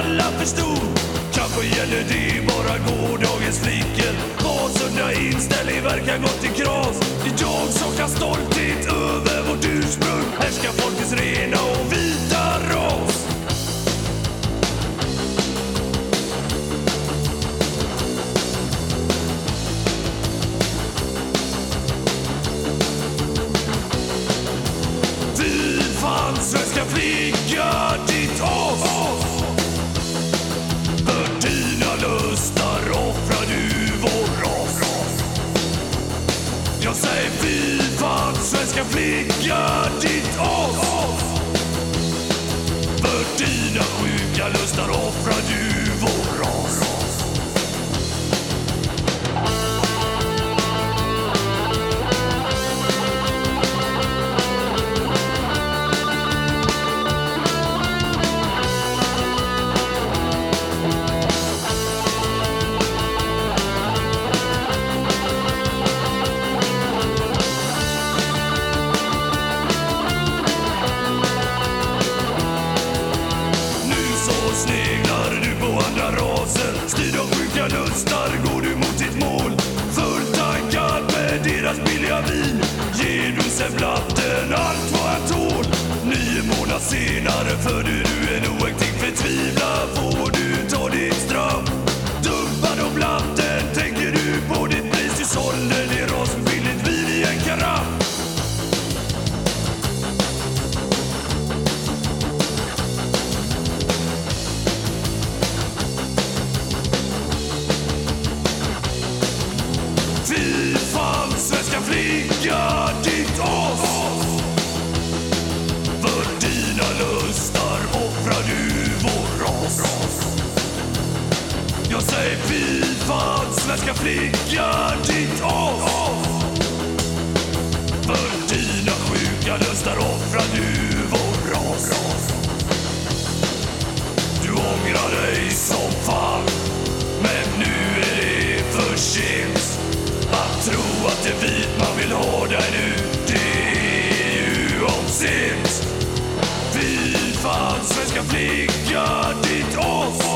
alla förstod. Kanske gäller det bara gårdagens flickor Vars sunda inställning verkar gått i kras. Det är jag som kan stolthet över svenska flicka ditt oss. För dina sjuka lustar offrar du listening. är vad svenska flickor ditt oss. För dina sjuka röstar offrar du vår ras. Du ångrar dig som fan, men nu är det för sent. Att tro att det är vit man vill ha dig nu, det är ju om sent. Vi fan svenska flickor ditt oss.